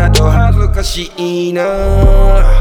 だと恥ずかしいな。